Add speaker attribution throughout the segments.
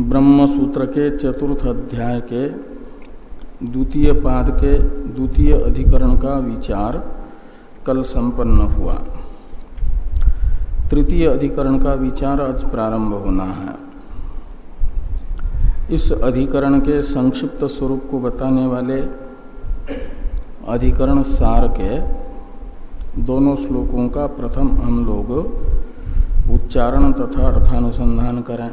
Speaker 1: ब्रह्म सूत्र के चतुर्थ अध्याय के द्वितीय पाद के द्वितीय अधिकरण का विचार कल संपन्न हुआ। तृतीय अधिकरण का विचार आज प्रारंभ होना है। इस अधिकरण के संक्षिप्त स्वरूप को बताने वाले अधिकरण सार के दोनों श्लोकों का प्रथम हम लोग उच्चारण तथा अर्थानुसंधान करें।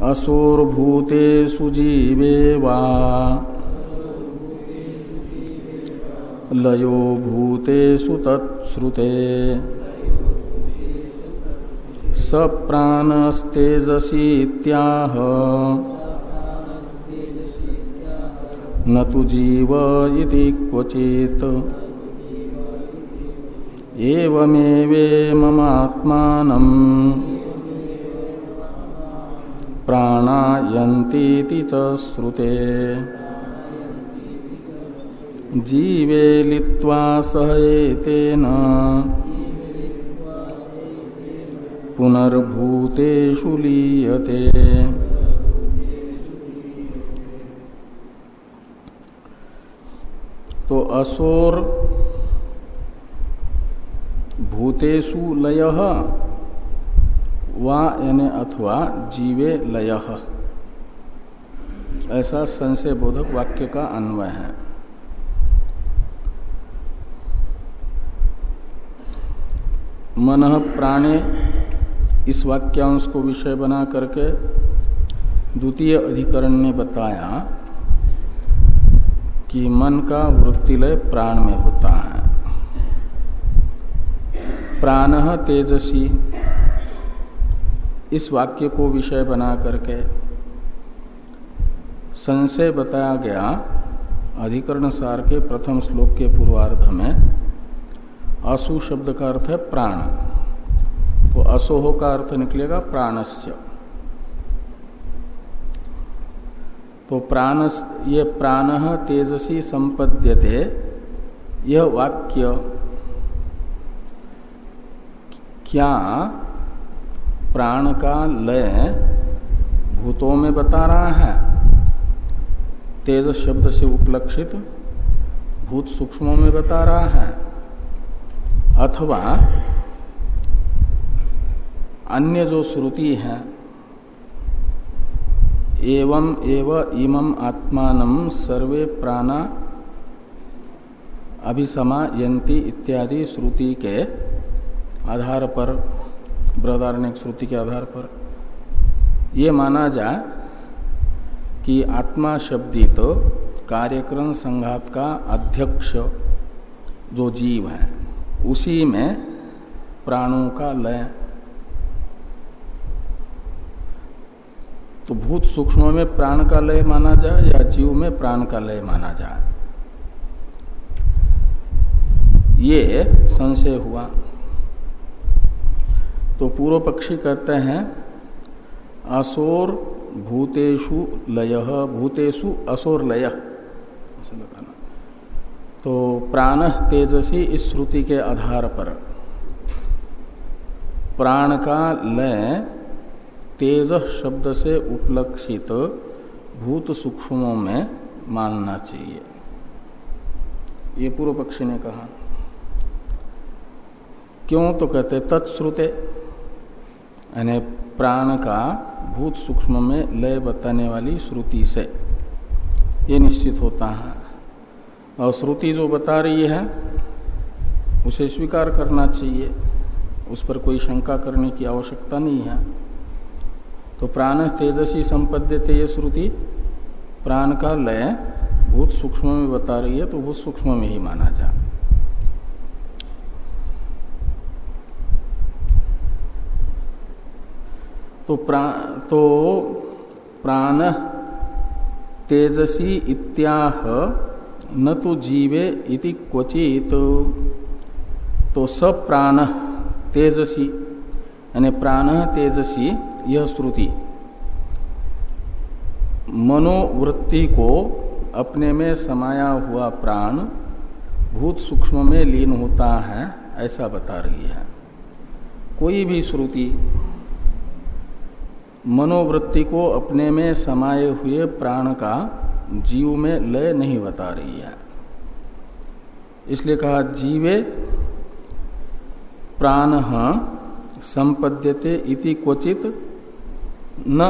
Speaker 1: असोर्भूतेषु जीवे वा लयो भूतेषु तत्श्रुते। सप्राणस्तेजसीत्याह न तो जीव इति क्वचित्। एवमेवे ममात्मानम्। प्राणायन्तीति च श्रुते। जीवे लित्वा सहएतेन पुनर्भूतेषु लीयते। तो असोर भूतेषु लय वा यानी अथवा जीवे लय। ऐसा संशय बोधक वाक्य का अन्वय है। मन प्राणे इस वाक्यांश को विषय बना करके द्वितीय अधिकरण ने बताया कि मन का वृत्तिलय प्राण में होता है। प्राण तेजसी इस वाक्य को विषय बना करके संशय बताया गया अधिकरण सार के प्रथम श्लोक के पूर्वार्ध में। असु शब्द का अर्थ है प्राण। तो असोह का अर्थ निकलेगा प्राणस्य। तो प्राण, ये प्राण तेजसी संपद्यते, यह वाक्य क्या प्राण का लय भूतों में बता रहा है। तेज शब्द से उपलक्षित भूत सूक्ष्मों में बता रहा है। अथवा अन्य जो श्रुति है, एवं एव इमं आत्मान सर्वे प्राणा अभिसमायंती इत्यादि श्रुति के आधार पर बृहदारण्य श्रुति के आधार पर यह माना जाए कि आत्मा शब्दित तो कार्यक्रम संघात का अध्यक्ष जो जीव है, उसी में प्राणों का लय। तो भूत सूक्ष्म में प्राण का लय माना जाए या जीव में प्राण का लय माना जाए ये संशय हुआ। तो पूर्व पक्षी कहते हैं, असोर भूतेषु लय, भूतेषु असोर लय। ऐसा लगाना। तो प्राण तेजसी इस श्रुति के आधार पर। प्राण का लय तेज शब्द से उपलक्षित भूत सूक्ष्मों में मानना चाहिए। ये पूर्व पक्षी ने कहा। क्यों? तो कहते तत्श्रुते यानी प्राण का भूत सूक्ष्म में लय बताने वाली श्रुति से ये निश्चित होता है। और श्रुति जो बता रही है, उसे स्वीकार करना चाहिए। उस पर कोई शंका करने की आवश्यकता नहीं है। तो प्राण तेजसी संपद्यते ये श्रुति, प्राण का लय भूत सूक्ष्म में बता रही है तो भूत सूक्ष्म में ही माना जा तो प्रा, तो प्राण तेजसी इत्याह न तो जीवे इति क्वचित। तो सब प्राण तेजसी यानी प्राण तेजसी यह श्रुति। मनोवृत्ति को अपने में समाया हुआ प्राण भूत सूक्ष्म में लीन होता है ऐसा बता रही है। कोई भी श्रुति मनोवृत्ति को अपने में समाये हुए प्राण का जीव में लय नहीं बता रही है। इसलिए कहा, जीवे प्राण संपद्यते इति क्वचित न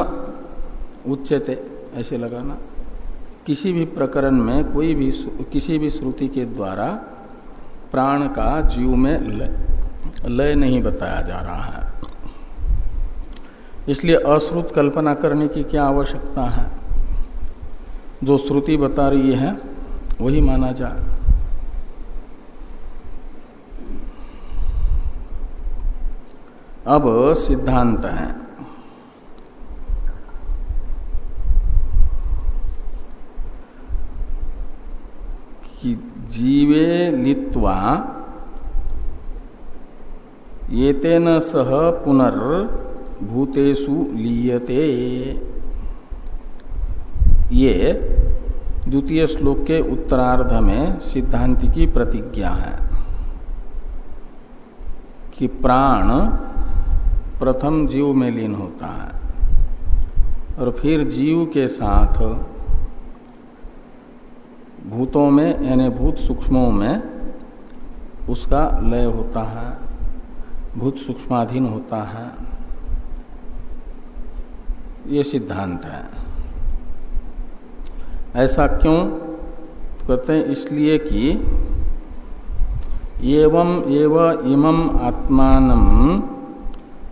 Speaker 1: उच्चते ऐसे लगाना। किसी भी प्रकरण में कोई भी किसी भी श्रुति के द्वारा प्राण का जीव में लय नहीं बताया जा रहा है। इसलिए अश्रुत कल्पना करने की क्या आवश्यकता है? जो श्रुति बता रही है, वही माना जाए अब सिद्धांत है। कि जीवे लित्वा येतेन सह पुनर्भूतेषु लीयते। ये द्वितीय श्लोक के उत्तरार्ध में सिद्धांति की प्रतिज्ञा है कि प्राण प्रथम जीव में लीन होता है और फिर जीव के साथ भूतों में, यानी भूत सूक्ष्मों में उसका लय होता है, भूत सूक्ष्माधीन होता है। ये सिद्धांत है। ऐसा क्यों? कहते हैं, इसलिए कि एवं एव इमं आत्मान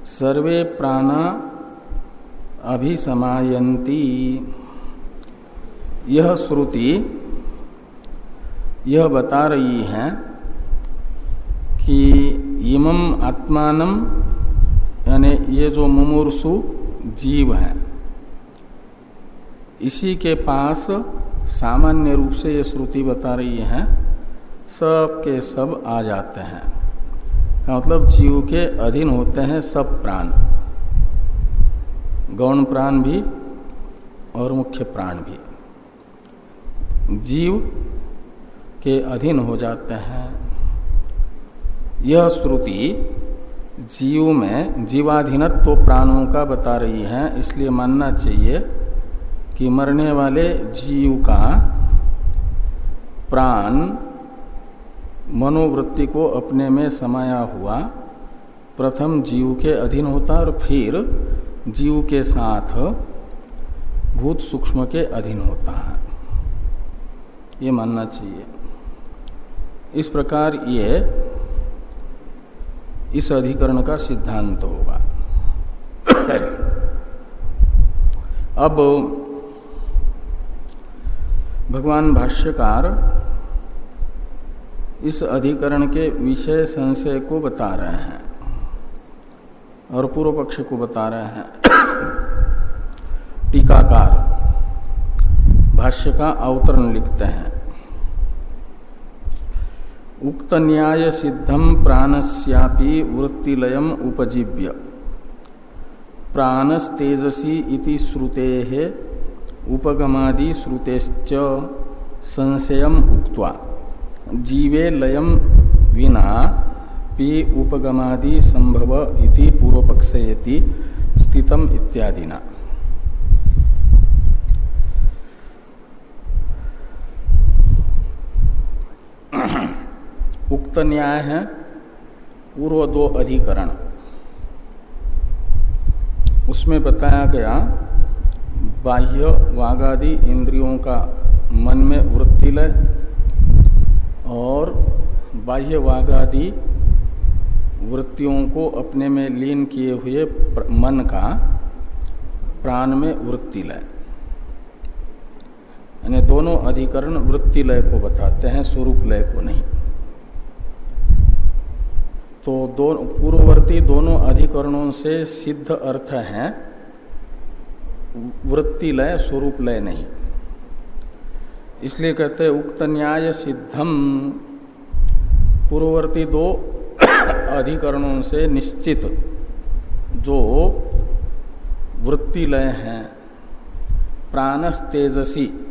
Speaker 1: सर्वे प्राणा अभिसमायन्ति। यह श्रुति यह बता रही है कि इमम आत्मानम यानी ये जो मुमूर्सु जीव है इसी के पास सामान्य रूप से ये श्रुति बता रही है, सब के सब आ जाते हैं। मतलब जीव के अधीन होते हैं सब प्राण। गौण प्राण भी और मुख्य प्राण भी। जीव के अधीन हो जाते हैं। यह श्रुति जीव में जीवाधीनत्व तो प्राणों का बता रही है, इसलिए मानना चाहिए कि मरने वाले जीव का प्राण मनोवृत्ति को अपने में समाया हुआ प्रथम जीव के अधीन होता और फिर जीव के साथ भूत सूक्ष्म के अधीन होता है। ये मानना चाहिए। इस प्रकार ये इस अधिकरण का सिद्धांत होगा। अब भगवान भाष्यकार इस अधिकरण के विषय संशय को बता रहे हैं और पूर्व पक्ष को बता रहे हैं। टीकाकार, भाष्य का अवतरण लिखते हैं। उक्त न्याय सिद्धम प्राणस्यापि वृत्तिलय उपजीव्य। प्राणस्तेजसी श्रुते उपगमादि श्रुतेश्च संशय उक्त्वा, जीवे लयम विना पी उपगमादि संभव इति पूर्व पक्षयति स्थितम इत्यादिना। उक्त न्याय है पूर्व दो अधिकरण। उसमें बताया गया बाह्य वागादि इंद्रियों का मन में वृत्ति लय और बाह्य वागादि वृत्तियों को अपने में लीन किए हुए मन का प्राण में वृत्ति लय यानी दोनों अधिकरण वृत्ति लय को बताते हैं, स्वरूप लय को नहीं। तो दो, पूर्ववर्ती दोनों अधिकरणों से सिद्ध अर्थ है। वृत्ति लय, स्वरूप लय नहीं। इसलिए कहते हैं, उक्त न्याय सिद्धम। पूर्ववर्ती दो अधिकरणों से निश्चित जो वृत्ति लय है प्राणस तेजसी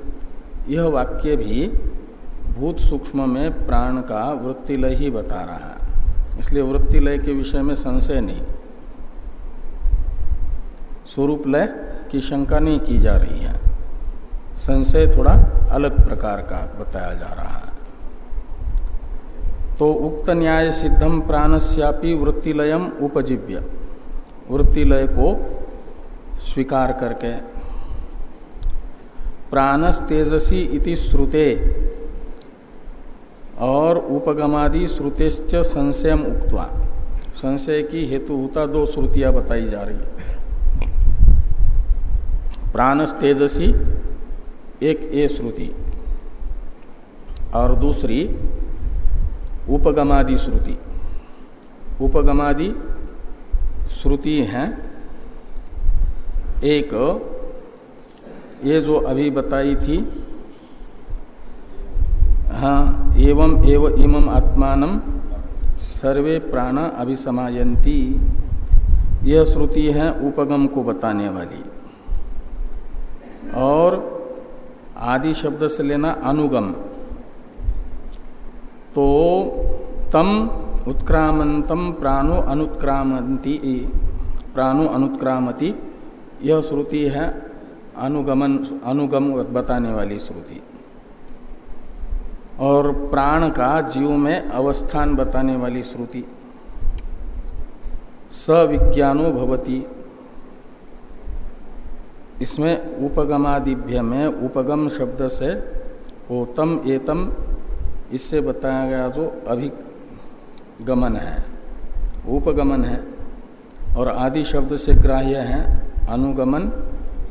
Speaker 1: यह वाक्य भी भूत सूक्ष्म में प्राण का वृत्ति लय ही बता रहा है। इसलिए वृत्ति लय के विषय में संशय नहीं। स्वरूप लय की शंका नहीं की जा रही है। संशय थोड़ा अलग प्रकार का बताया जा रहा है। तो उक्त न्याय सिद्धम प्राणस्यापी वृत्तिलयम उपजीव्य। वृत्तिलय को स्वीकार करके प्राणस तेजसी इति श्रुते और उपगमादि श्रुतेश्च संशयम उक्तवा। संशय की हेतु होता दो श्रुतियाँ बताई जा रही है। प्राणस तेजसी एक ए श्रुति। और दूसरी उपगमादि श्रुति। उपगमादि श्रुति है, एक ये जो अभी बताई थी हाँ एवं एव इमम आत्मान सर्वे प्राण अभिसमायंती यह श्रुति है उपगम को बताने वाली। और आदि शब्द से लेना अनुगम। तो तम उत्क्रामंतम प्राणो अनुत्क्रामंती, प्राणो अनुत्क्रामती, यह श्रुति है अनुगमन, अनुगम बताने वाली श्रुति। और प्राण का जीव में अवस्थान बताने वाली श्रुति। सविज्ञानो भवती। इसमें उपगमादिभ्य में उपगम शब्द से ओतम एतम, इससे बताया गया जो अभिगमन है, उपगमन है, और आदि शब्द से ग्राह्य है, अनुगमन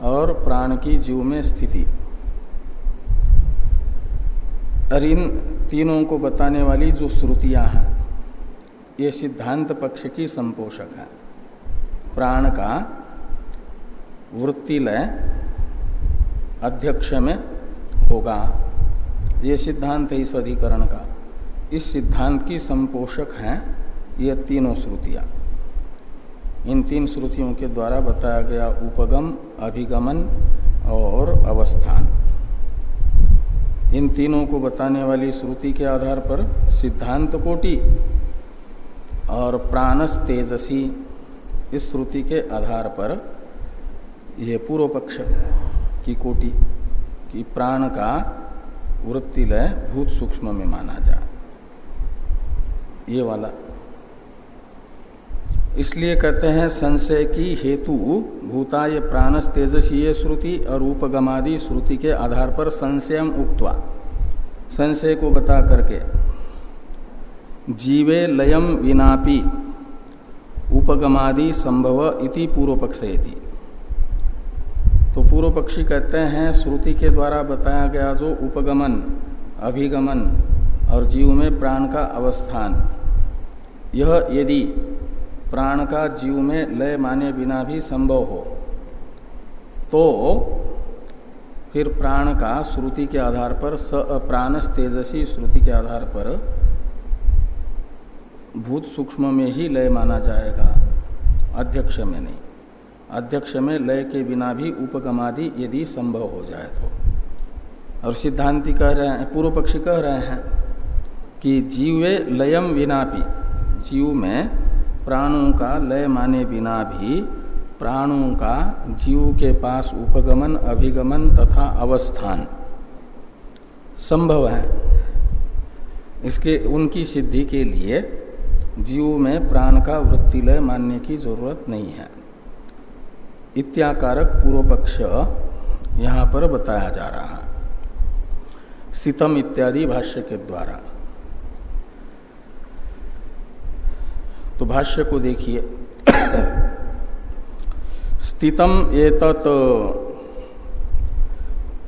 Speaker 1: और प्राण की जीव में स्थिति। और इन तीनों को बताने वाली जो श्रुतियाँ हैं, ये सिद्धांत पक्ष की संपोषक है। प्राण का वृत्तिलय अध्यक्ष में होगा। ये सिद्धांत है इस अधिकरण का। इस सिद्धांत की संपोषक हैं ये तीनों श्रुतियाँ। इन तीन श्रुतियों के द्वारा बताया गया उपगम, अभिगमन और अवस्थान। इन तीनों को बताने वाली श्रुति के आधार पर सिद्धांत कोटि और प्राणस तेजसी इस श्रुति के आधार पर यह पूर्व पक्ष की कोटि, की प्राण का वृत्तिलय भूत सूक्ष्म में माना जा। ये वाला। इसलिए कहते हैं, संशय की हेतु भूताय प्राणस तेजसी श्रुति और उपगमादि श्रुति के आधार पर संशयम उक्तवा। संशय को बता करके, जीवे लयम विनापि उपगमादि संभव इति पूर्व पक्ष तो पूर्व पक्षी कहते हैं, श्रुति के द्वारा बताया गया जो उपगमन, अभिगमन और जीव में प्राण का अवस्थान। यह यदि प्राण का जीव में लय माने बिना भी संभव हो तो फिर प्राण का श्रुति के आधार पर स प्राणस तेजसी श्रुति के आधार पर भूत सूक्ष्म में ही लय माना जाएगा। अध्यक्ष में नहीं। अध्यक्ष में लय के बिना भी उपगमादि यदि संभव हो जाए तो। और सिद्धांति कह रहे हैं, पूर्व पक्षी कह रहे हैं कि जीवे लयम विनापि जीव में प्राणों का लय माने बिना भी प्राणों का जीव के पास उपगमन, अभिगमन तथा अवस्थान संभव है। इसके, उनकी सिद्धि के लिए जीव में प्राण का वृत्तिलय मानने की ज़रूरत नहीं है। इत्याकारक पूर्व पक्ष यहाँ पर बताया जा रहा है। सितम इत्यादि भाष्य के द्वारा। तो भाष्य को देखिए। स्थितम एतत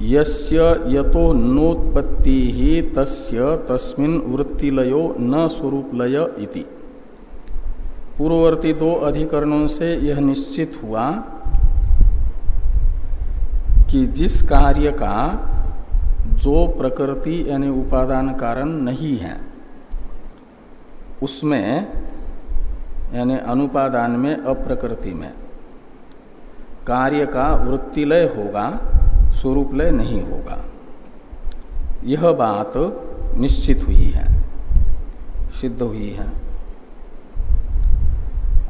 Speaker 1: यस्य यतो नोत्पत्ति ही तस्य तस्मिन वृत्तिलयो न स्वरूपलय इति। पूर्ववर्ती दो अधिकरणों से यह निश्चित हुआ। कि जिस कार्य का जो प्रकृति यानी उपादान कारण नहीं है, उसमें यानी अनुपादान में अप्रकृति में कार्य का वृत्तिलय होगा, स्वरूपलय नहीं होगा। यह बात निश्चित हुई है, सिद्ध हुई है।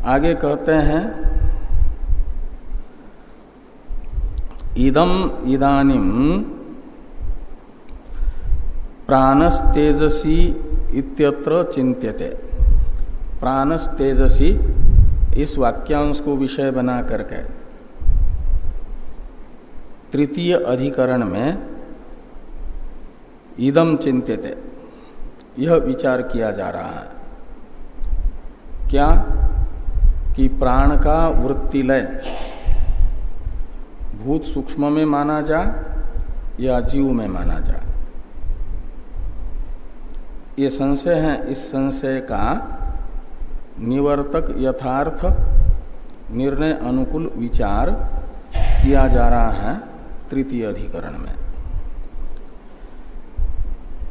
Speaker 1: आगे कहते हैं इदम इदानिम प्राणस तेजसी इत्यत्र चिंत्यते प्राणस तेजसी इस वाक्यांश को विषय बना करके तृतीय अधिकरण में इदम चिंत्यते यह विचार किया जा रहा है। क्या? कि प्राण का वृत्तिलय भूत सूक्ष्म में माना जा या जीव में माना जा। ये संशय है। इस संशय का निवर्तक यथार्थ निर्णय अनुकूल विचार किया जा रहा है तृतीय अधिकरण में।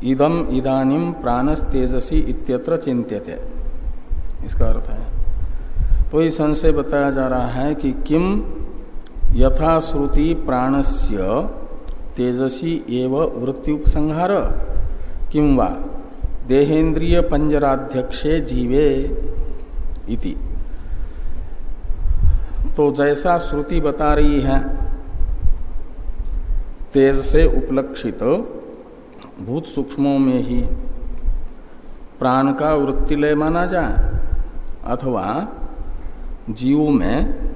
Speaker 1: इदम इदानिम प्राणस तेजसी इत्यत्र चिंत्यते इसका अर्थ है। तो ये संशय बताया जा रहा है कि किम यथाश्रुति प्राणस्य तेजसी एव वृत्युपसंहार किम वा? देहेन्द्रिय पंजराध्यक्षे जीवे इति। तो जैसा श्रुति बता रही है, तेज से उपलक्षित भूत सूक्ष्मों में ही प्राण का वृत्तिलय माना जाए, अथवा जीव में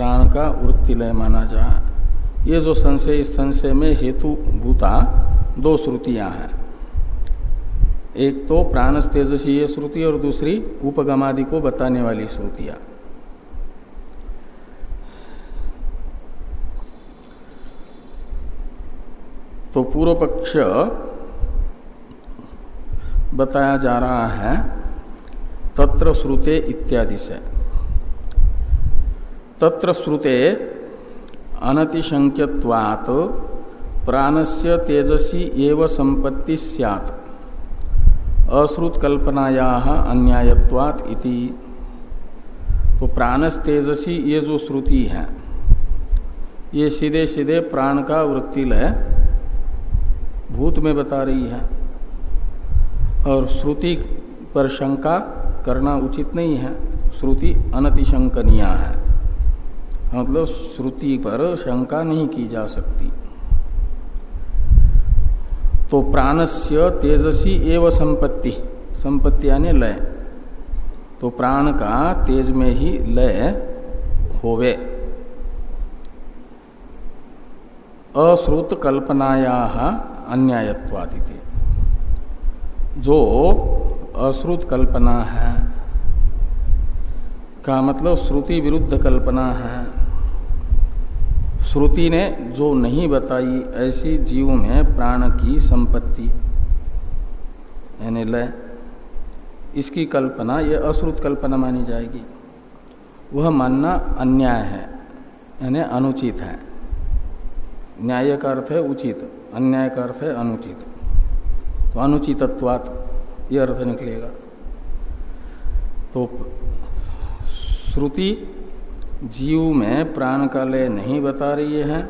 Speaker 1: प्राण का वृत्ति लय माना जाए ये जो संशय, इस संशय में हेतु भूता दो श्रुतियाँ हैं। एक तो प्राणस तेजसी ये श्रुति और दूसरी उपगमादि को बताने वाली श्रुतियाँ। तो पूर्व पक्ष बताया जा रहा है, तत्र श्रुते इत्यादि से। तत्र श्रुते अनतिशंक्यवात प्राणस्य तेजसी एव संपत्ति सैत अश्रुत कल्पनाया इति। तो प्राणस तेजसी ये जो श्रुति है, ये सीधे सीधे प्राण का वृत्तिलय भूत में बता रही है। और श्रुति पर शंका करना उचित नहीं है। श्रुति अनतिशंकनीय है। मतलब श्रुति पर शंका नहीं की जा सकती। तो प्राणस्य तेजसी एवं संपत्ति संपत्ति यानी लय। तो प्राण का तेज में ही लय होवे। अश्रुत कल्पनाया अन्यायत्वादिते। जो अश्रुत कल्पना है, का मतलब श्रुति विरुद्ध कल्पना है श्रुति ने जो नहीं बताई, ऐसी जीव में प्राण की संपत्ति। यानी लय। इसकी कल्पना यह अश्रुत कल्पना मानी जाएगी। वह मानना अन्याय है, यानी अनुचित है। न्याय का अर्थ है उचित, अन्याय का अर्थ है अनुचित। तो अनुचितत्वात यह अर्थ निकलेगा। तो श्रुति जीव में प्राण का लय नहीं बता रही है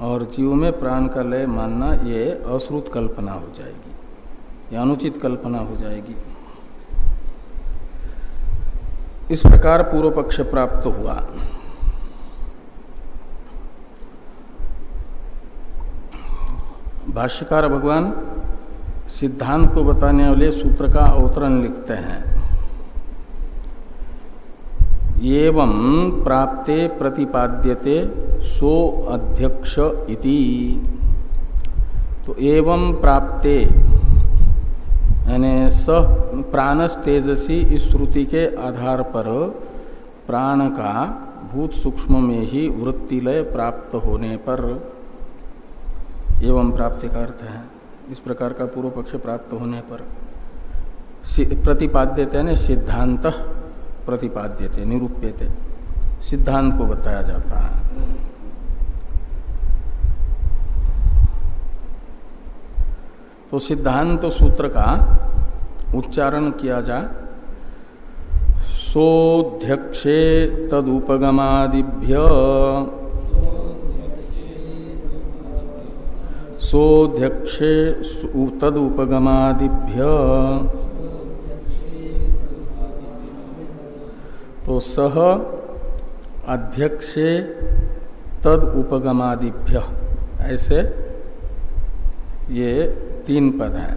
Speaker 1: और जीव में प्राण का लय मानना ये अश्रुत कल्पना हो जाएगी, या अनुचित कल्पना हो जाएगी। इस प्रकार पूर्व पक्ष प्राप्त हुआ। भाष्यकार भगवान सिद्धांत को बताने वाले सूत्र का अवतरण लिखते हैं। एवं प्राप्ते प्रतिपाद्यते सो अध्यक्ष इति। तो एवं प्राप्ते, यानी स प्राणस तेजसी इस श्रुति के आधार पर प्राण का भूत सूक्ष्म में ही वृत्तिलय प्राप्त होने पर एवं प्राप्ति का अर्थ है, इस प्रकार का पूर्व पक्ष प्राप्त होने पर। प्रतिपाद्यते सिद्धांत। प्रतिपाद्यते, निरूप्यते। सिद्धांत को बताया जाता है। तो सिद्धांत सूत्र का उच्चारण किया जा सोध्यक्षे तदुपगमादिभ्य। सोध्यक्षे तदुपगमादिभ्य। तो सह अध्यक्षे तद उपगमादिभ्य। ऐसे ये तीन पद हैं।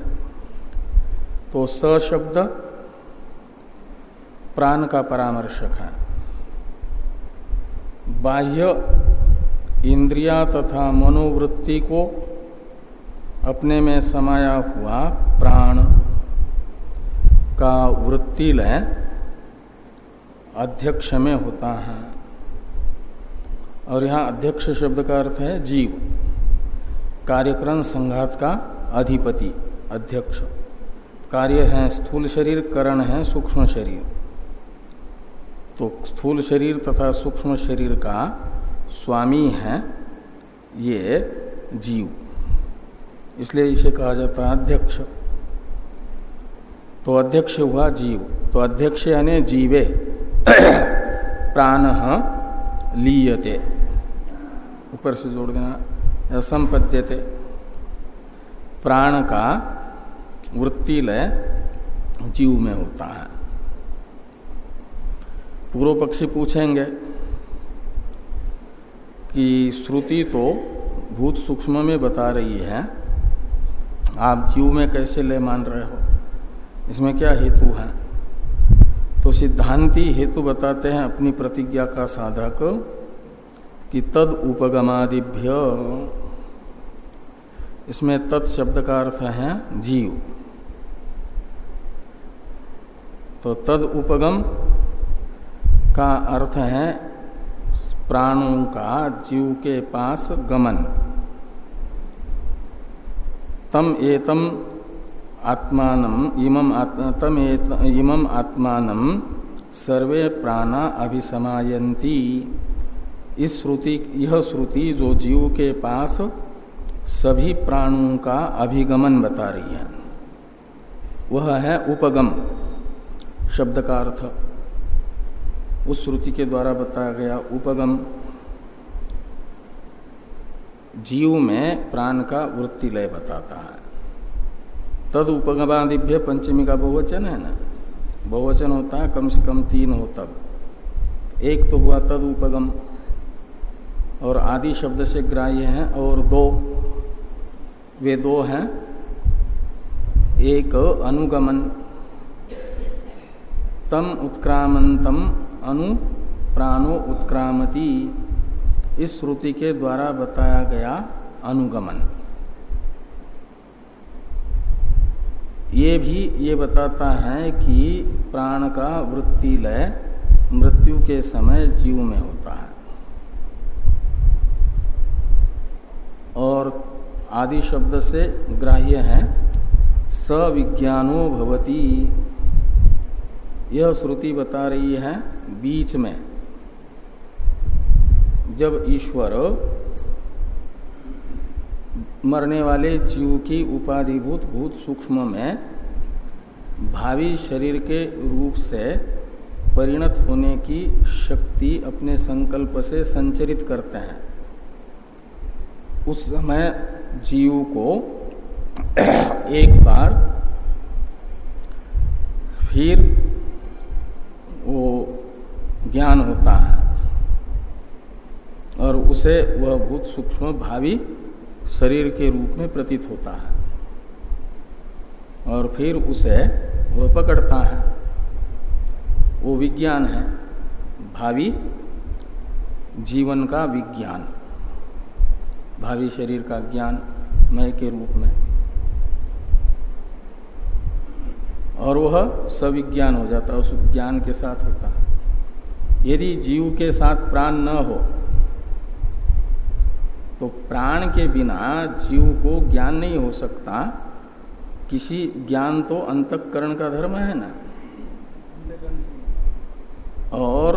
Speaker 1: तो स शब्द प्राण का परामर्शक है। बाह्य इंद्रिया तथा मनोवृत्ति को अपने में समाया हुआ प्राण का वृत्ति लय अध्यक्ष में होता है। और यहाँ अध्यक्ष शब्द का अर्थ है जीव। कार्यक्रम संघात का अधिपति, अध्यक्ष। कार्य है स्थूल शरीर, करण है सूक्ष्म शरीर। तो स्थूल शरीर तथा सूक्ष्म शरीर का स्वामी है ये जीव। इसलिए इसे कहा जाता है अध्यक्ष। तो अध्यक्ष हुआ जीव। तो अध्यक्ष यानी जीवे। प्राण लीयते। ऊपर से जोड़ देना। संपद्यते प्राण का वृत्ति लय जीव में होता है। पूर्व पक्षी पूछेंगे कि श्रुति तो भूत सूक्ष्म में बता रही है, आप जीव में कैसे ले मान रहे हो? इसमें क्या हेतु है? तो सिद्धांति हेतु बताते हैं अपनी प्रतिज्ञा का साधक कि तद उपगमादिभ्य। इसमें तत् शब्द का अर्थ है जीव। तो तद उपगम का अर्थ है प्राणों का जीव के पास गमन। तम एतम आत्मान, इमम तम इमम आत्मान सर्वे प्राणा अभिसमायंती इस श्रुति, यह श्रुति जो जीव के पास सभी प्राणों का अभिगमन बता रही है। वह है उपगम, शब्द का अर्थ। उस श्रुति के द्वारा बताया गया उपगम जीव में प्राण का वृत्ति लय बताता है। तद उपगमादिभ्य पंचमी का बहुवचन है ना? बहुवचन होता है, कम से कम तीन हो तब। एक तो हुआ तद उपगम और आदि शब्द से ग्राह्य है, और दो, वे दो हैं। एक, अनुगमन। तम उत्क्रामंतम, अनु प्राणो उत्क्रामती। इस श्रुति के द्वारा बताया गया अनुगमन। ये भी ये बताता है कि प्राण का वृत्ति लय मृत्यु के समय जीव में होता है। और आदि शब्द से ग्राह्य है, सविज्ञानो भवती। यह श्रुति बता रही है बीच में। जब ईश्वर मरने वाले जीव की उपाधिभूत भूत सूक्ष्म में भावी शरीर के रूप से परिणत होने की शक्ति अपने संकल्प से संचरित करते हैं। उस समय जीव को एक बार फिर वो ज्ञान होता है और उसे वह भूत सूक्ष्म भावी शरीर के रूप में प्रतीत होता है। और फिर उसे वह पकड़ता है। वो विज्ञान है। भावी जीवन का विज्ञान। भावी शरीर का ज्ञान मय के रूप में। और वह सविज्ञान हो जाता है। उस ज्ञान के साथ होता है। यदि जीव के साथ प्राण न हो तो प्राण के बिना जीव को ज्ञान नहीं हो सकता। किसी ज्ञान तो अंतकरण का धर्म है ना। और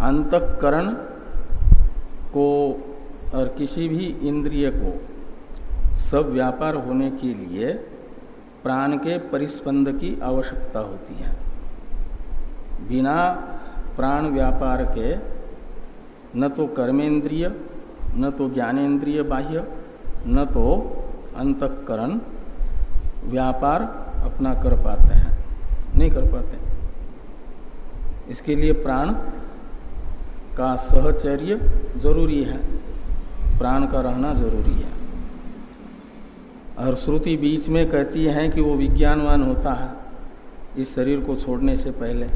Speaker 1: अंतकरण को और किसी भी इंद्रिय को सब व्यापार होने के लिए प्राण के परिस्पंद की आवश्यकता होती है। बिना प्राण व्यापार के न तो कर्मेंद्रिय न तो ज्ञानेन्द्रिय बाह्य, न तो अंतकरण व्यापार अपना कर पाते हैं। नहीं कर पाते। इसके लिए प्राण का सहचर्य ज़रूरी है। प्राण का रहना ज़रूरी है। और श्रुति बीच में कहती है कि वो विज्ञानवान होता है, इस शरीर को छोड़ने से पहले।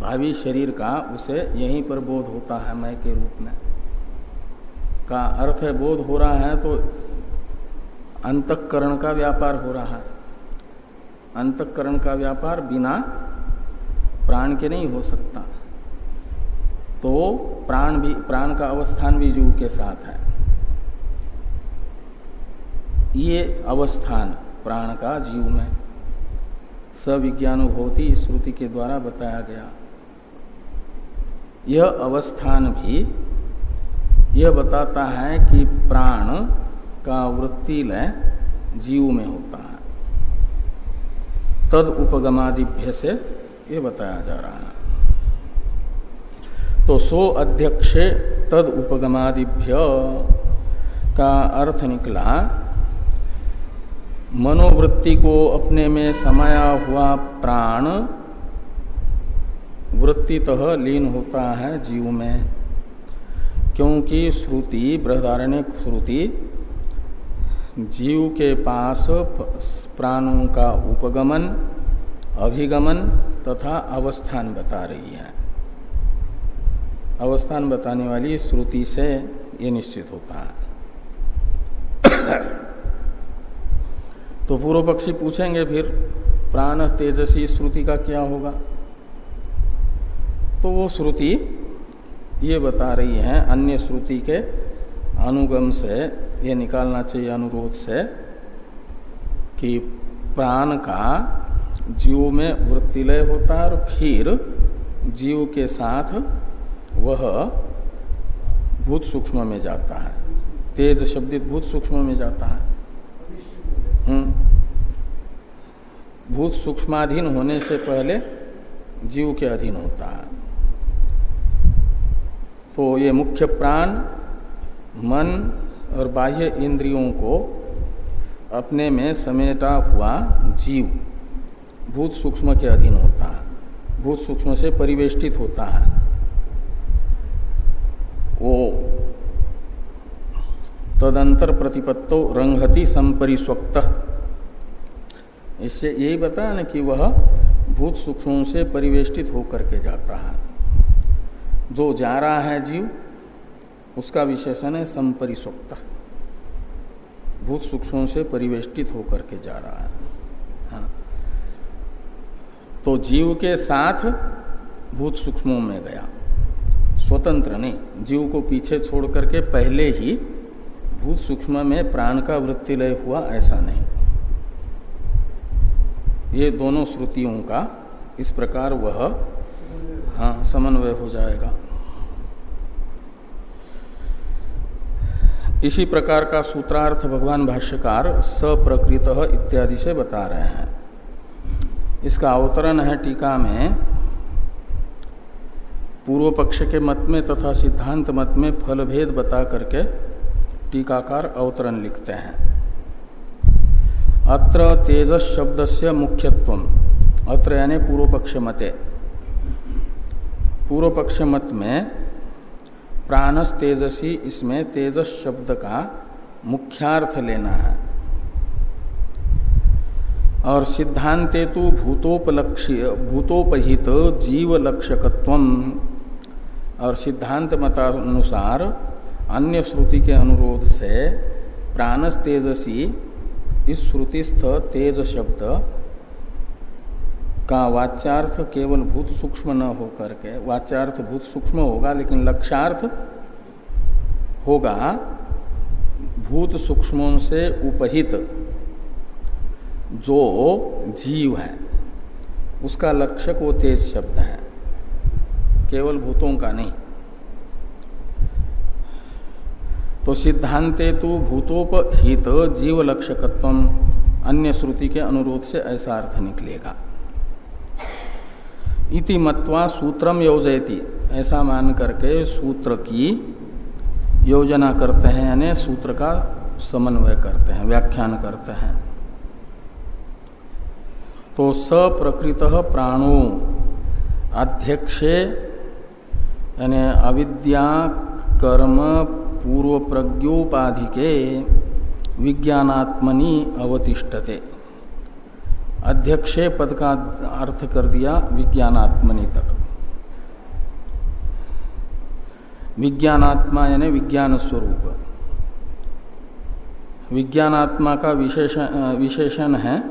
Speaker 1: भावी शरीर का उसे यहीं पर बोध होता है मैं के रूप में। का अर्थ है बोध हो रहा है तो अंतकरण का व्यापार हो रहा है। अंतकरण का व्यापार बिना प्राण के नहीं हो सकता। तो प्राण भी, प्राण का अवस्थान भी जीव के साथ है। ये अवस्थान प्राण का जीव में सविज्ञानुभूति श्रुति के द्वारा बताया गया। यह अवस्थान भी यह बताता है कि प्राण का वृत्ति लय जीव में होता है। तद उपगमादिभ्य से यह बताया जा रहा है। तो सो अध्यक्षे तद उपगमादिभ्य का अर्थ निकला, मनोवृत्ति को अपने में समाया हुआ प्राण वृत्तितः लीन होता है जीव में। क्योंकि श्रुति, बृहदारण्य श्रुति, जीव के पास प्राणों का उपगमन, अभिगमन तथा अवस्थान बता रही है। अवस्थान बताने वाली श्रुति से ये निश्चित होता है। तो पूर्व पक्षी पूछेंगे फिर, प्राण तेजसी श्रुति का क्या होगा? तो वो श्रुति ये बता रही है अन्य श्रुति के अनुगम से, ये निकालना चाहिए अनुरोध से, कि प्राण का जीव में वृत्तिलय होता है और फिर जीव के साथ वह भूत सूक्ष्म में जाता है। तेज शब्दित भूत सूक्ष्म में जाता है। हम्म। भूत सूक्ष्माधीन होने से पहले जीव के अधीन होता है। तो ये मुख्य प्राण, मन और बाह्य इंद्रियों को अपने में समेटा हुआ जीव भूत सूक्ष्म के अधीन होता है। भूत सूक्ष्म से परिवेष्टित होता है। वो तदंतर प्रतिपत्तो रंगति संपरिस्वक्त। इससे यही बताया ना कि वह भूत सूक्ष्मों से परिवेष्टित होकर के जाता है। जो जा रहा है जीव, उसका विशेषण है संपरिस्वक्त भूत सूक्ष्मों से परिवेष्टित होकर के जा रहा है। हाँ। तो जीव के साथ भूत सूक्ष्मों में गया। स्वतंत्र नहीं जीव को पीछे छोड़ करके पहले ही भूत सूक्ष्म में प्राण का वृत्तिलय हुआ, ऐसा नहीं। ये दोनों श्रुतियों का इस प्रकार वह हाँ समन्वय हो जाएगा। इसी प्रकार का सूत्रार्थ भगवान भाष्यकार सप्रकृत इत्यादि से बता रहे हैं। इसका अवतरण है टीका में। पूर्व पक्ष के मत में तथा सिद्धांत मत में फलभेद बता करके टीकाकार अवतरण लिखते हैं। अत्र तेजस शब्द से मुख्यत्व अत्र यानी पूर्व पक्ष मते। पूर्व पक्ष मत में प्राणस तेजसी इसमें तेजस शब्द का मुख्यार्थ लेना है। और सिद्धांते तो भूतोपलक्ष्य भूतोपहित जीव लक्षकत्व और सिद्धांत मतानुसार अन्य श्रुति के अनुरोध से प्राणस तेजसी इस श्रुतिस्थ तेज शब्द का वाच्यार्थ केवल भूत सूक्ष्म न होकर के, वाच्यार्थ भूत सूक्ष्म होगा, लेकिन लक्ष्यार्थ होगा भूत सूक्ष्मों से उपहित जो जीव है। उसका लक्षक वो तेज शब्द है, केवल भूतों का नहीं। तो सिद्धांते तो भूतोपहित जीव लक्षकत्व अन्य श्रुति के अनुरोध से ऐसा अर्थ निकलेगा। इति मत्वा सूत्रम योजयती। ऐसा मान करके सूत्र की योजना करते हैं यानी सूत्र का समन्वय करते हैं, व्याख्यान करते हैं। तो सप्रकृत प्राणो अध्यक्षे यानी अविद्या कर्म पूर्व प्रज्ञोपाधि के विज्ञानात्मनि अवतिष्ठते। अध्यक्षे पद का अर्थ कर दिया विज्ञानात्मनि तक। विज्ञानात्मा यानी विज्ञान स्वरूप। विज्ञानात्मा का विशेषण है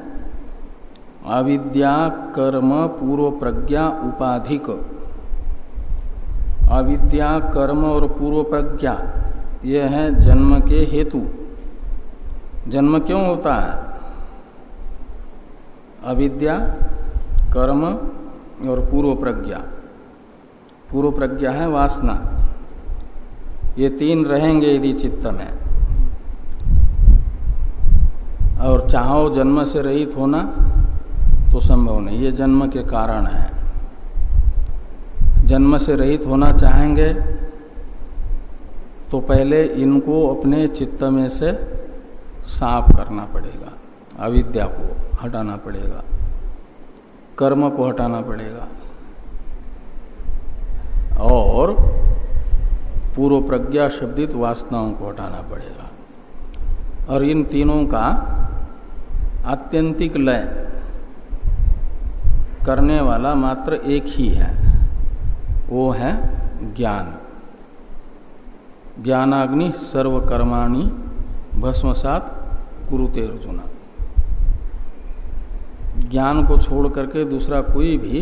Speaker 1: अविद्या, कर्म, पूर्व प्रज्ञा, उपाधिक। अविद्या, कर्म और पूर्व प्रज्ञा, ये है जन्म के हेतु। जन्म क्यों होता है? अविद्या, कर्म और पूर्व प्रज्ञा। पूर्व प्रज्ञा है वासना। ये तीन रहेंगे यदि चित्त में। और चाहो जन्म से रहित होना तो संभव नहीं। ये जन्म के कारण है। जन्म से रहित होना चाहेंगे तो पहले इनको अपने चित्त में से साफ़ करना पड़ेगा। अविद्या को हटाना पड़ेगा। कर्म को हटाना पड़ेगा। और पूर्व प्रज्ञा शब्दित वासनाओं को हटाना पड़ेगा। और इन तीनों का आत्यंतिक लय करने वाला मात्र एक ही है। वो है ज्ञान। ज्ञानाग्नि सर्वकर्माणी भस्मसात कुरुते अर्जुन ज्ञान को छोड़ करके दूसरा कोई भी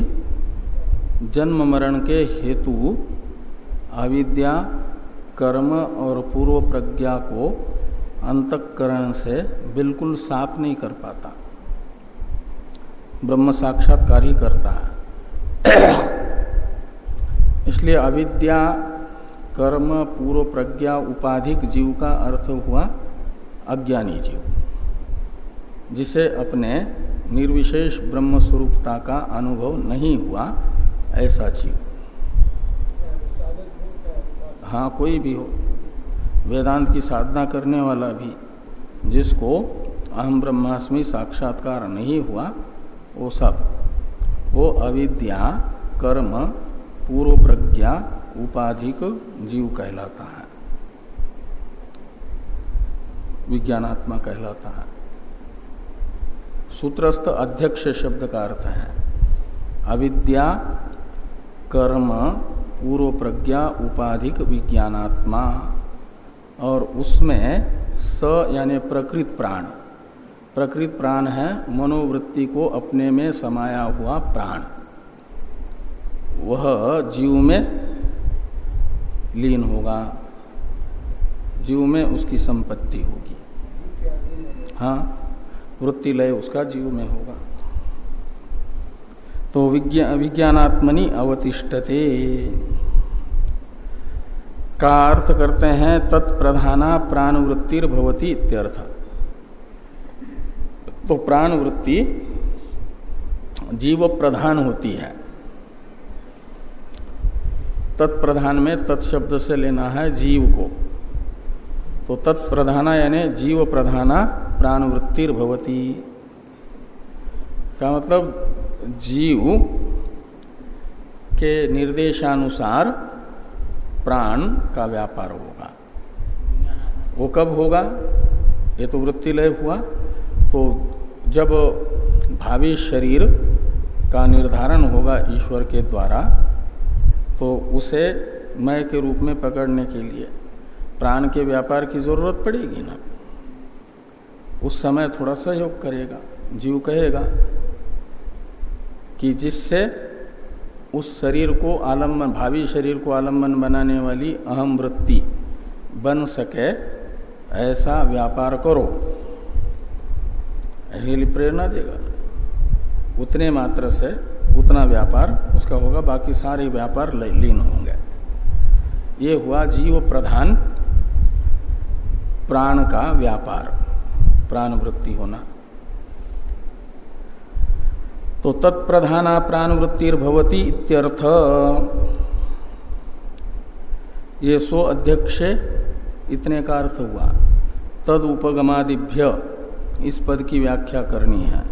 Speaker 1: जन्म मरण के हेतु अविद्या, कर्म और पूर्व प्रज्ञा को अंतकरण से बिल्कुल साफ़ नहीं कर पाता। ब्रह्म साक्षात्कार ही करता है। इसलिए अविद्या, कर्म, पूर्व प्रज्ञा, उपाधिक जीव का अर्थ हुआ अज्ञानी जीव, जिसे अपने निर्विशेष ब्रह्म स्वरूपता का अनुभव नहीं हुआ, ऐसा जीव हाँ कोई भी हो। वेदांत की साधना करने वाला भी, जिसको अहम ब्रह्मास्मि साक्षात्कार नहीं हुआ, वो सब। वो अविद्या, कर्म पूर्व प्रज्ञा उपाधिक जीव कहलाता है। विज्ञानात्मा कहलाता है। सूत्रस्थ अध्यक्ष शब्द का अर्थ है, अविद्या, कर्म पूर्व प्रज्ञा उपाधिक, विज्ञानात्मा, और उसमें स यानी प्रकृत प्राण। प्रकृत प्राण है, मनोवृत्ति को अपने में समाया हुआ प्राण। वह जीव में लीन होगा, जीव में उसकी संपत्ति होगी। हाँ? वृत्ति लय उसका जीव में होगा। तो विज्ञा, विज्ञानात्मनि अवतिष्ठते। का अर्थ करते हैं, तत्प्रधाना प्राणवृत्तिर भवती इत्यर्थ। तो प्राण वृत्ति जीव प्रधान होती है। तत्प्रधान में तत्शब्द से लेना है जीव को। तो तत्प्रधाना यानी जीव प्रधाना प्राण वृत्तिर भवती का मतलब जीव के निर्देशानुसार प्राण का व्यापार होगा। वो कब होगा? ये तो वृत्ति लय हुआ। तो जब भावी शरीर का निर्धारण होगा ईश्वर के द्वारा तो उसे मय के रूप में पकड़ने के लिए प्राण के व्यापार की ज़रूरत पड़ेगी ना। उस समय थोड़ा सहयोग करेगा, जीव कहेगा कि जिससे उस शरीर को आलंबन, भावी शरीर को आलंबन बनाने वाली अहम वृत्ति बन सके, ऐसा व्यापार करो। ऐसे प्रेरणा देगा। उतने मात्र से उतना व्यापार उसका होगा, बाकी सारे व्यापार लीन होंगे। ये हुआ जीव प्रधान प्राण का व्यापार। प्राण वृत्ति होना। तो तत्प्रधाना प्राण वृत्तिर्भवती इत्यर्थ। ये सो अध्यक्ष इतने का अर्थ हुआ। तद उपगमादिभ्य इस पद की व्याख्या करनी है।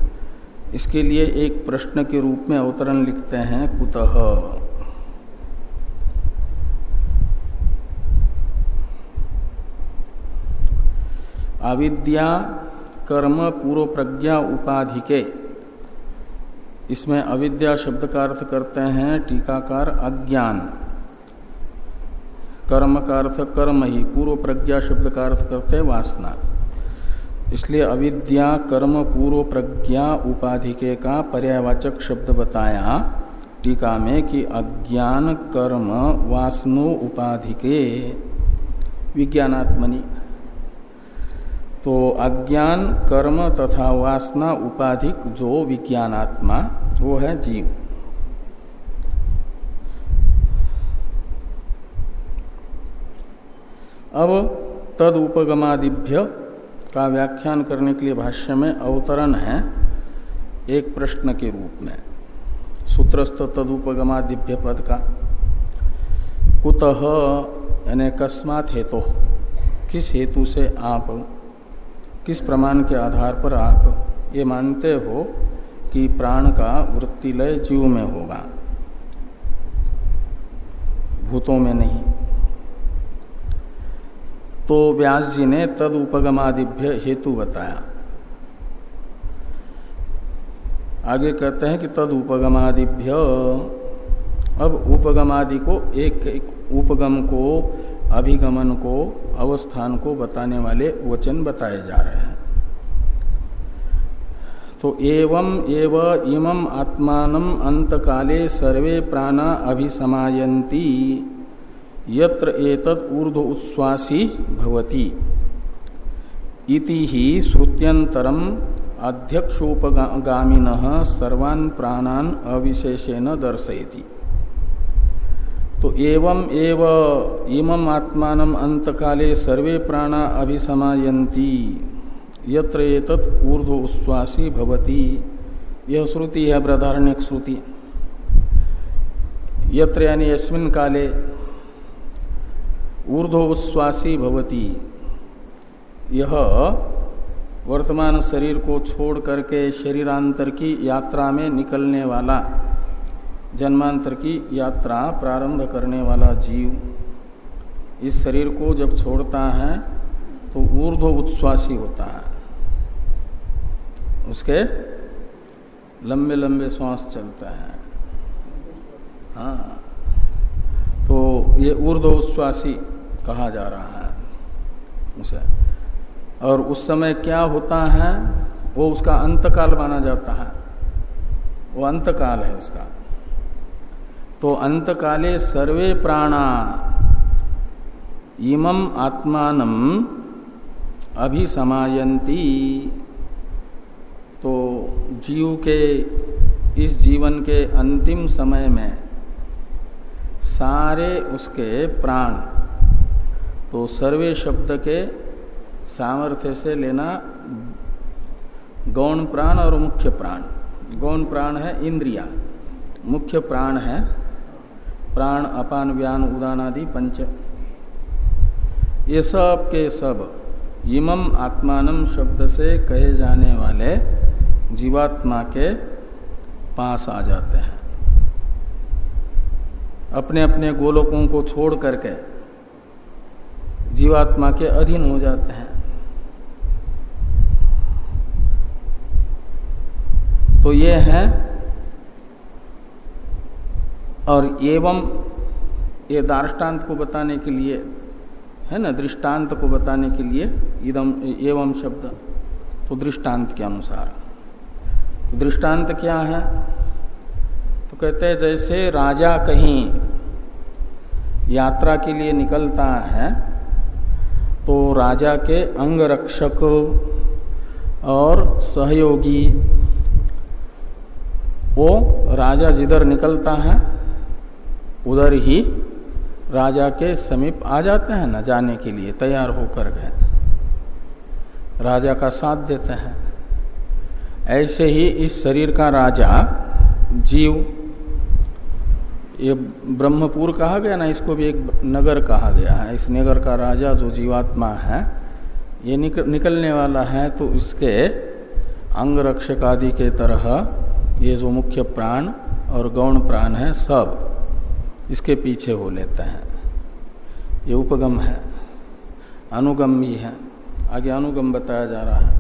Speaker 1: इसके लिए एक प्रश्न के रूप में अवतरण लिखते हैं, कुतः। अविद्या कर्म पूर्व प्रज्ञा उपाधि के इसमें अविद्या शब्द का अर्थ करते हैं टीकाकार अज्ञान। कर्म का अर्थ कर्म ही पूर्व प्रज्ञा शब्द का अर्थ करते हैं वासना। इसलिए अविद्या, कर्म पूर्व प्रज्ञा उपाधि के का पर्यावाचक शब्द बताया टीका में कि अज्ञान, कर्म, वासनो उपाधि के विज्ञानात्मनि तो अज्ञान कर्म तथा वासना उपाधिक जो विज्ञानात्मा वो है जीव। अब तद उपगमादिभ्य का व्याख्यान करने के लिए भाष्य में अवतरण है एक प्रश्न के रूप में। सूत्रस्थ तदुपगमादिभ्य पद का। कुतः यानी अकस्मात हेतु तो, किस हेतु से आप किस प्रमाण के आधार पर आप ये मानते हो कि प्राण का वृत्तिलय जीव में होगा? भूतों में नहीं। तो व्यास जी ने तद उपगमादिभ्य हेतु बताया। आगे कहते हैं कि तद उपगमादिभ्य अब उपगमादि को एक, एक उपगम को अभिगमन को अवस्थान को बताने वाले वचन बताए जा रहे हैं। तो एवं एव इमं आत्मान अंत काले सर्वे प्राणा अभिसमायन्ति, यत्र एतत् ऊर्ध उच्छ्वासी भवति। इति ही श्रुत्यंतरम अध्यक्षोपगामिन सर्वान् प्राणान अविशेषेण दर्शयति। तो एवं एव इमम आत्मान अंतकाले सर्वे प्राणा अभिसमायन्ति। यत्र एतत् उच्छ्वासी भवति। यह श्रुति है बृहदारण्य श्रुति। यत्र यानी यस्मिन काले ऊर्ध्वश्वासी भवती। यह वर्तमान शरीर को छोड़ करके शरीरांतर की यात्रा में निकलने वाला जन्मांतर की यात्रा प्रारंभ करने वाला जीव इस शरीर को जब छोड़ता है तो ऊर्ध्व उच्छ्वासी होता है। उसके लंबे लंबे श्वास चलता है। हाँ तो ये ऊर्ध्व उच्छ्वासी कहा जा रहा है उसे। और उस समय क्या होता है, वो उसका अंतकाल माना जाता है। वो अंतकाल है उसका। तो अंतकाले सर्वे प्राणा इमम आत्मान अभिसमायंती तो जीव के, इस जीवन के अंतिम समय में सारे उसके प्राण तो सर्वे शब्द के सामर्थ्य से लेना गौण प्राण और मुख्य प्राण। गौण प्राण है इंद्रिया, मुख्य प्राण है प्राण, अपान, व्यान, उदान आदि पंच। ये सब के सब इमम आत्मान शब्द से कहे जाने वाले जीवात्मा के पास आ जाते हैं। अपने अपने गोलोकों को छोड़ करके जीवात्मा के अधीन हो जाते हैं। तो ये है और एवं ये दार्टान्त को बताने के लिए, है ना दृष्टांत को बताने के लिए इदम, एवं शब्द तो दृष्टांत के अनुसार। तो दृष्टांत क्या है? तो कहते हैं, जैसे राजा कहीं यात्रा के लिए निकलता है तो राजा के अंगरक्षक और सहयोगी, वो राजा जिधर निकलता है उधर ही राजा के समीप आ जाते हैं ना जाने के लिए तैयार होकर गए राजा का साथ देते हैं। ऐसे ही इस शरीर का राजा जीव ये ब्रह्मपुर कहा गया ना इसको भी एक नगर कहा गया है। इस नगर का राजा जो जीवात्मा है ये निकल, निकलने वाला है तो इसके अंग रक्षक आदि के तरह ये जो मुख्य प्राण और गौण प्राण है सब इसके पीछे हो लेते हैं। ये उपगम है। अनुगम है आगे अनुगम बताया जा रहा है।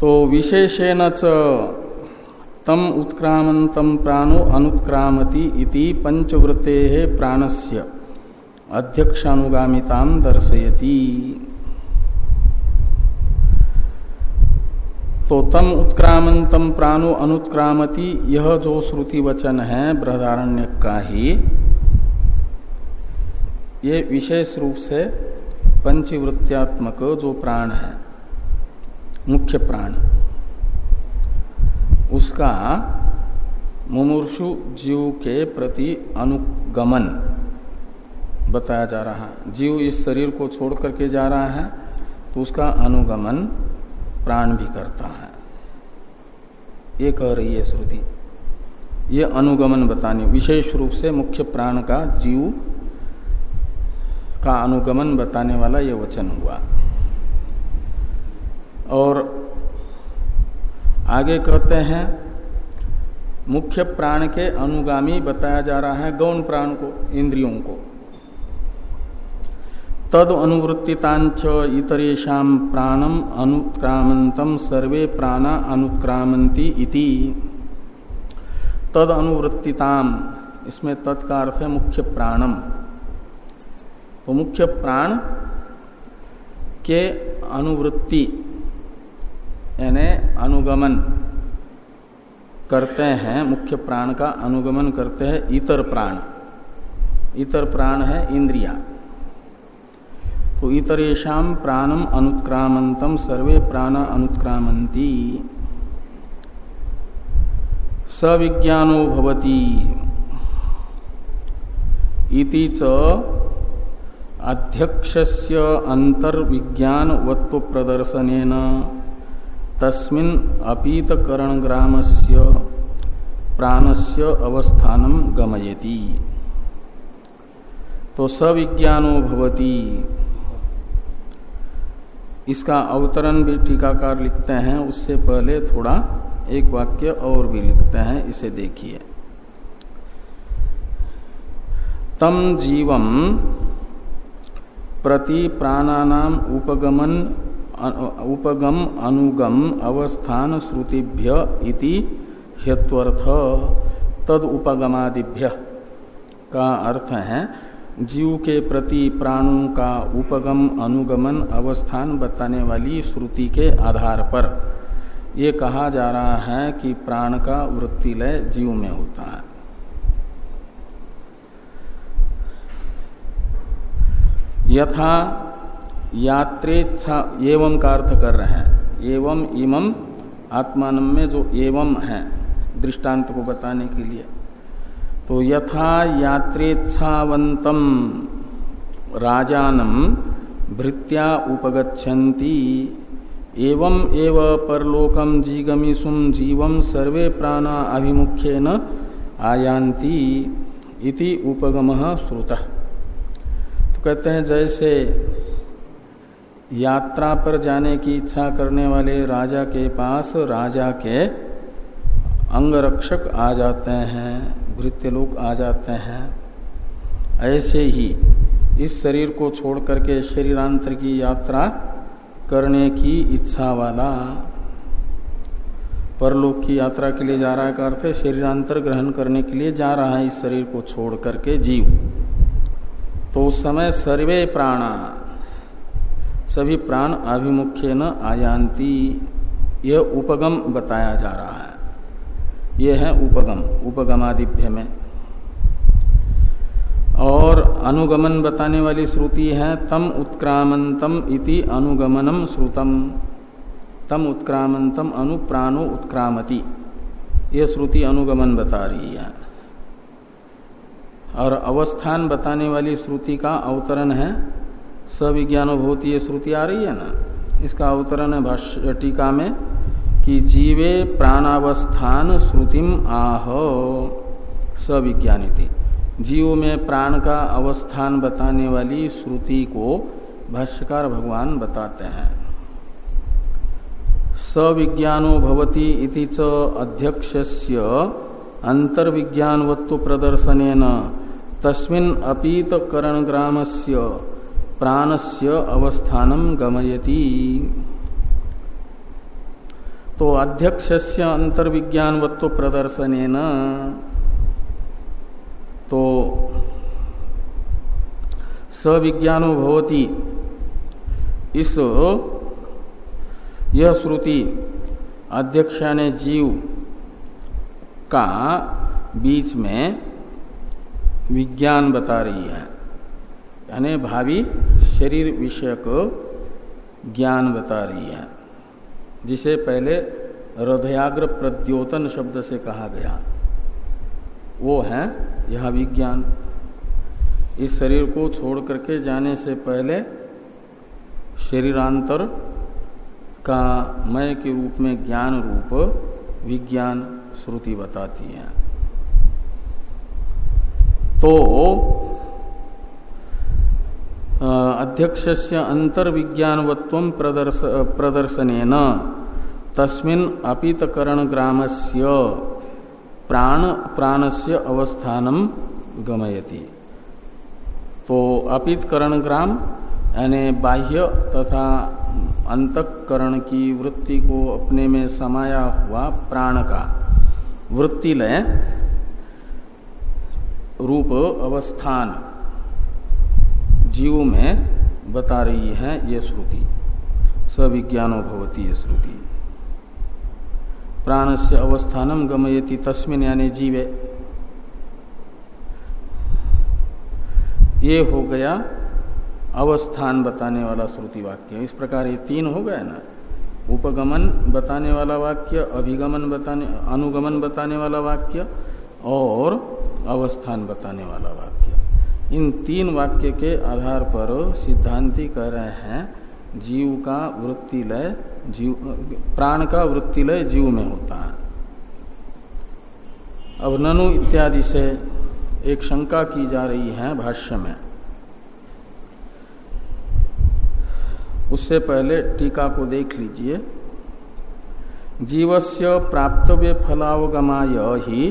Speaker 1: तो विशेषेण च तम उत्क्रामंतम प्राणो अनुत्क्रामति इति पंचवृत्ते प्राणस्य। अध्यक्षानुगामिता दर्शयति। तो तम उत्क्रामंतम प्राणो अनुत्क्रामति, यह जो श्रुति वचन है बृहदारण्य का ही, ये विशेष रूप से पंचवृत्त्यात्मक जो प्राण है, मुख्य प्राण, उसका मुमूर्षु जीव के प्रति अनुगमन बताया जा रहा है। जीव इस शरीर को छोड़ करके जा रहा है तो उसका अनुगमन प्राण भी करता है। ये कह रही है श्रुति। ये अनुगमन बताने। विशेष रूप से मुख्य प्राण का जीव का अनुगमन बताने वाला ये वचन हुआ। और आगे कहते हैं, मुख्य प्राण के अनुगामी बताया जा रहा है गौण प्राण को, इंद्रियों को। तद अनुवृत्तितांच इतरेशा प्राणम अनुक्रामंतम सर्वे प्राणा अनुक्रामंती इति। तद अनुवृत्तिताम इसमें तत्का अर्थ है मुख्य प्राणम। तो मुख्य प्राण के अनुवृत्ति, यानी अनुगमन करते हैं, मुख्य प्राण का अनुगमन करते हैं, इतर प्राण। इतर प्राण है इंद्रिया। तो इतरेशा प्राणम अनुत्क्रामंतम सर्वे प्राण अनुत्क्रामंती सविज्ञानो भवती इति च अध्यक्षस्य अंतर्विज्ञान वत्व प्रदर्शनेन तस्मिन अपीत करण ग्राम से प्राणस्य अवस्थानम गमयति। तो सविज्ञानो भवती। इसका अवतरण भी टीकाकार लिखते हैं, उससे पहले थोड़ा एक वाक्य और भी लिखते हैं, इसे देखिए। तम जीवम प्रति प्राणानाम उपगमन, उपगम अनुगम अवस्थान श्रुतिभ्य इति हेत्वर्थ तद उपगमादिभ्य का अर्थ है जीव के प्रति प्राणों का उपगम, अनुगमन, अवस्थान बताने वाली श्रुति के आधार पर ये कहा जा रहा है कि प्राण का वृत्ति लय जीव में होता है। यथा यात्रेच्छा एवं का अर्थ कर रहे हैं। एवं इमम आत्मान में जो एवं है, दृष्टांत को बताने के लिए। तो यथा यात्रेच्छावंतम राजानम भृत्या उपगछन्ति एवं एव परलोकम जीगमिसुम जीवम सर्वे प्राणा अभिमुख्यन आयांती इति उपगम श्रुत। तो कहते हैं, जैसे यात्रा पर जाने की इच्छा करने वाले राजा के पास राजा के अंगरक्षक आ जाते हैं। भृत्य लोग आ जाते हैं। ऐसे ही इस शरीर को छोड़ करके शरीरांतर की यात्रा करने की इच्छा वाला परलोक की यात्रा के लिए जा रहा है का अर्थ शरीरांतर ग्रहण करने के लिए जा रहा है इस शरीर को छोड़ करके जीव। तो उस समय सर्वे प्राणा, सभी प्राण आभिमुख्य न आयांती यह उपगम बताया जा रहा है। यह है उपगम उपगमादिभ्य में और अनुगमन बताने वाली श्रुति है, तम उत्क्रामंतम इति अनुगमनम श्रुतम। तम उत्क्रामंतम अनुप्राणो उत्क्रामति। यह श्रुति अनुगमन बता रही है। और अवस्थान बताने वाली श्रुति का अवतरण है। सविज्ञान भूति ये श्रुति आ रही है ना? इसका अवतरण है भाष्य टीका में। कि जीवे प्राणावस्थान श्रुतिम आह। सविज्ञानिति। जीव में प्राण का अवस्थान बताने वाली श्रुति को भाष्यकार भगवान बताते हैं। सविज्ञानो भवती इति च अध्यक्षस्य अंतर्विज्ञानवत्व प्रदर्शन तस्मिन अपीत करण ग्राम से प्राणस्य अवस्थानम गमयती। तो अध्यक्ष से अंतर्विज्ञानवत्व प्रदर्शन न तो सविज्ञानो भवती। इस यह श्रुति अध्यक्षा ने जीव का बीच में विज्ञान बता रही है। यानी भावी शरीर विषयक ज्ञान बता रही है। जिसे पहले हृदयाग्र प्रद्योतन शब्द से कहा गया। वो है यह विज्ञान। इस शरीर को छोड़ करके जाने से पहले शरीरांतर का मय के रूप में ज्ञान रूप विज्ञान श्रुति बताती है। तो अध्यक्ष से अंतर्विज्ञानवत्व प्रदर्श प्रदर्शन तस्मिन अपितकरण ग्राम से प्राण प्राण से अवस्थानम गमयति। तो अपितकरण ग्राम यानी बाह्य तथा अंतकरण की वृत्ति को अपने में समाया हुआ प्राण का वृत्तिलय रूप अवस्थान जीव में बता रही है ये श्रुति। सविज्ञानो भवती ये श्रुति। प्राण से अवस्थानम गमयति तस्मिन यानी जीवे। ये हो गया अवस्थान बताने वाला श्रुति वाक्य। इस प्रकार ये तीन हो गए ना। उपगमन बताने वाला वाक्य, अभिगमन बताने, अनुगमन बताने वाला वाक्य और अवस्थान बताने वाला वाक्य। इन तीन वाक्य के आधार पर सिद्धांति कह रहे हैं, जीव का वृत्तिलय जीव, प्राण का वृत्तिलय जीव में होता है। अब ननु इत्यादि से एक शंका की जा रही है भाष्य में। उससे पहले टीका को देख लीजिए। जीवस्य प्राप्तव्य फलावगमाय ही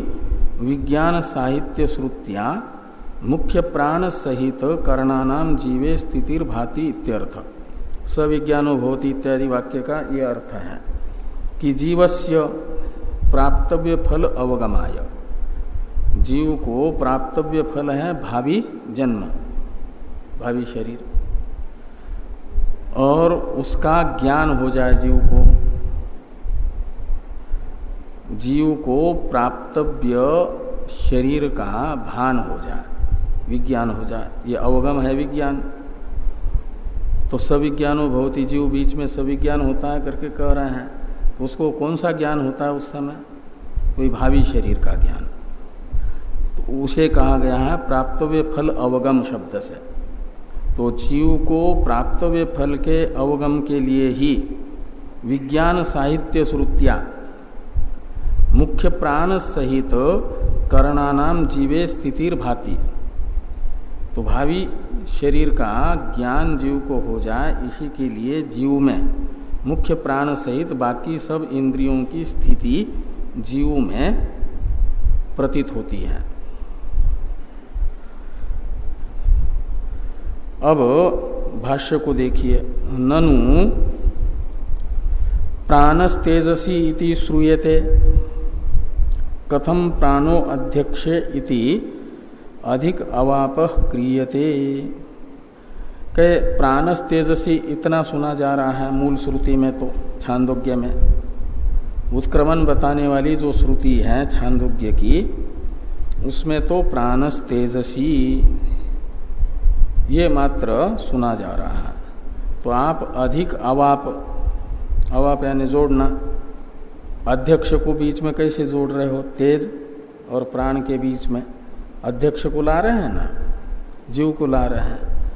Speaker 1: विज्ञान साहित्य श्रुतिया मुख्य प्राण सहित कर्णानाम जीवे स्थितिर्भाति इत्यर्थ। सविज्ञानो भवती इत्यादि वाक्य का ये अर्थ है कि जीवस्य प्राप्तव्य फल अवगमाय। जीव को प्राप्तव्य फल है भावी जन्म, भावी शरीर। और उसका ज्ञान हो जाए जीव को। जीव को प्राप्तव्य शरीर का भान हो जाए, विज्ञान हो जाए। ये अवगम है विज्ञान। तो सविज्ञानो भवती, जीव बीच में सविज्ञान होता है करके कह रहे हैं। तो उसको कौन सा ज्ञान होता है उस समय? कोई भावी शरीर का ज्ञान। तो उसे कहा गया है प्राप्तव्य फल अवगम शब्द से। तो जीव को प्राप्तव्य फल के अवगम के लिए ही विज्ञान साहित्य श्रुतिया मुख्य प्राण सहित करणानाम जीवे स्थितिर भाती तो भावी शरीर का ज्ञान जीव को हो जाए, इसी के लिए जीव में, मुख्य प्राण सहित बाकी सब इंद्रियों की स्थिति जीव में प्रतीत होती है। अब भाष्य को देखिए। ननु प्राणस्तेजसी इति श्रूयते कथम प्राणो अध्यक्षे इति अधिक अवाप क्रियते। के प्राणस तेजसी इतना सुना जा रहा है मूल श्रुति में तो छांदोग्य में। उत्क्रमण बताने वाली जो श्रुति है छांदोग्य की, उसमें तो प्राणस तेजसी ये मात्र सुना जा रहा है। तो आप अधिक अवाप अवाप यानी जोड़ना, अध्यक्ष को बीच में कैसे जोड़ रहे हो? तेज और प्राण के बीच में। अध्यक्ष को ला रहे हैं ना? जीव को ला रहे हैं।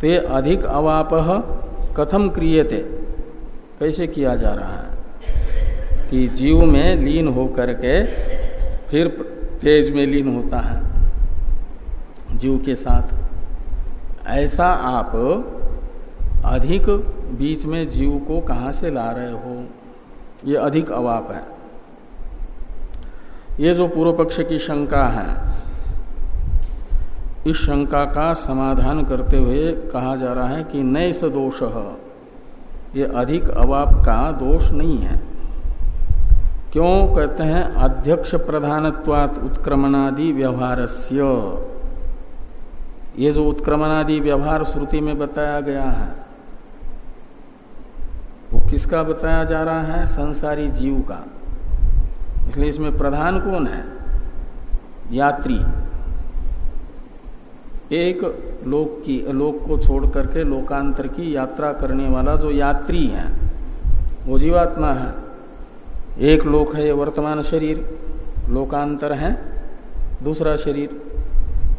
Speaker 1: तो ये अधिक अवाप कथम क्रियते। कैसे किया जा रहा है? कि जीव में लीन हो करके फिर तेज में लीन होता है जीव के साथ। ऐसा आप अधिक बीच में जीव को कहा से ला रहे हो? ये अधिक अवाप है। ये जो पूर्व पक्ष की शंका है इस शंका का समाधान करते हुए कहा जा रहा है कि नए दोष ये अधिक अवाप का दोष नहीं है। क्यों? कहते हैं, अध्यक्ष प्रधानत्वात उत्क्रमणादि व्यवहारस्य। ये जो उत्क्रमणादि व्यवहार श्रुति में बताया गया है, वो किसका बताया जा रहा है? संसारी जीव का। इसलिए इसमें प्रधान कौन है? यात्री। एक लोक की, लोक को छोड़ करके लोकांतर की यात्रा करने वाला जो यात्री है, वो जीवात्मा है। एक लोक है ये वर्तमान शरीर, लोकांतर है दूसरा शरीर।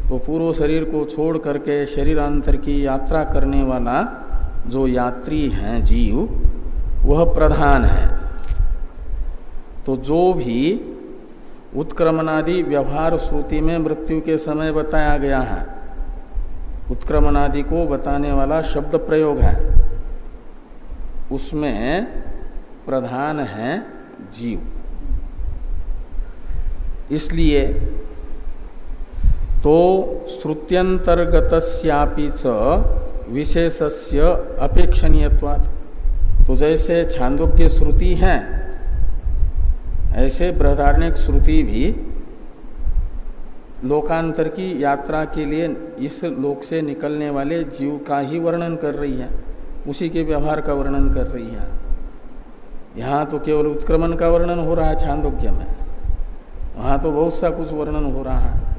Speaker 1: तो पूर्व शरीर को छोड़ करके शरीरांतर की यात्रा करने वाला जो यात्री है, जीव, वह प्रधान है। तो जो भी उत्क्रमणादि व्यवहार श्रुति में मृत्यु के समय बताया गया है उत्क्रमणादि को बताने वाला शब्द प्रयोग है। उसमें प्रधान है जीव। इसलिए तो श्रुत्यंतर्गत विशेषस्य अपेक्षणीयत्वात्। तो जैसे छांदोग्य श्रुति है, ऐसे बृहदारण्य श्रुति भी लोकांतर की यात्रा के लिए इस लोक से निकलने वाले जीव का ही वर्णन कर रही है। उसी के व्यवहार का वर्णन कर रही है। यहाँ तो केवल उत्क्रमण का वर्णन हो रहा है, छांदोग्य में। वहाँ तो बहुत सा कुछ वर्णन हो रहा है।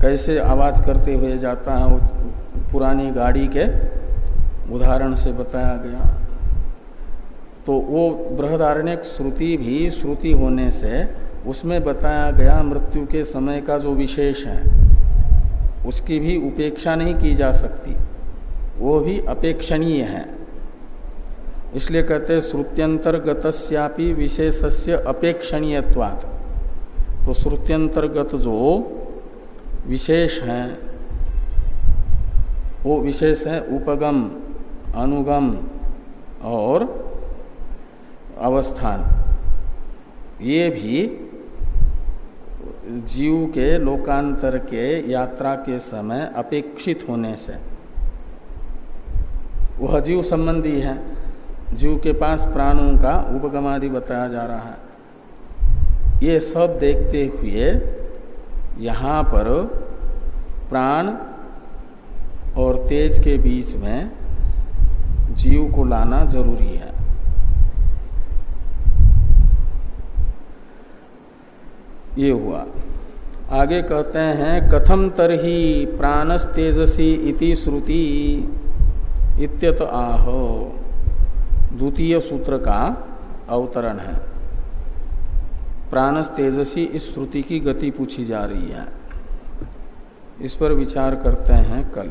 Speaker 1: कैसे आवाज़ करते हुए जाता है पुरानी गाड़ी के? उदाहरण से बताया गया। तो वो बृहदारण्य श्रुति भी, श्रुति होने से उसमें बताया गया मृत्यु के समय का जो विशेष है, उसकी भी उपेक्षा नहीं की जा सकती। वो भी अपेक्षणीय है। इसलिए कहते श्रुत्यंतर्गत विशेषस्य अपेक्षणीयत्वात्। तो श्रुत्यंतर्गत जो विशेष है, वो विशेष है उपगम, अनुगम और अवस्थान। ये भी जीव के लोकांतर के यात्रा के समय अपेक्षित होने से। वह जीव संबंधी है। जीव के पास प्राणों का उपगमादि बताया जा रहा है। ये सब देखते हुए यहाँ पर प्राण और तेज के बीच में जीव को लाना ज़रूरी है। ये हुआ। आगे कहते हैं, कथम तरही प्राणस तेजसी इति श्रुति इत्यत आह। द्वितीय सूत्र का अवतरण है। प्राणस तेजसी इस श्रुति की गति पूछी जा रही है। इस पर विचार करते हैं कल।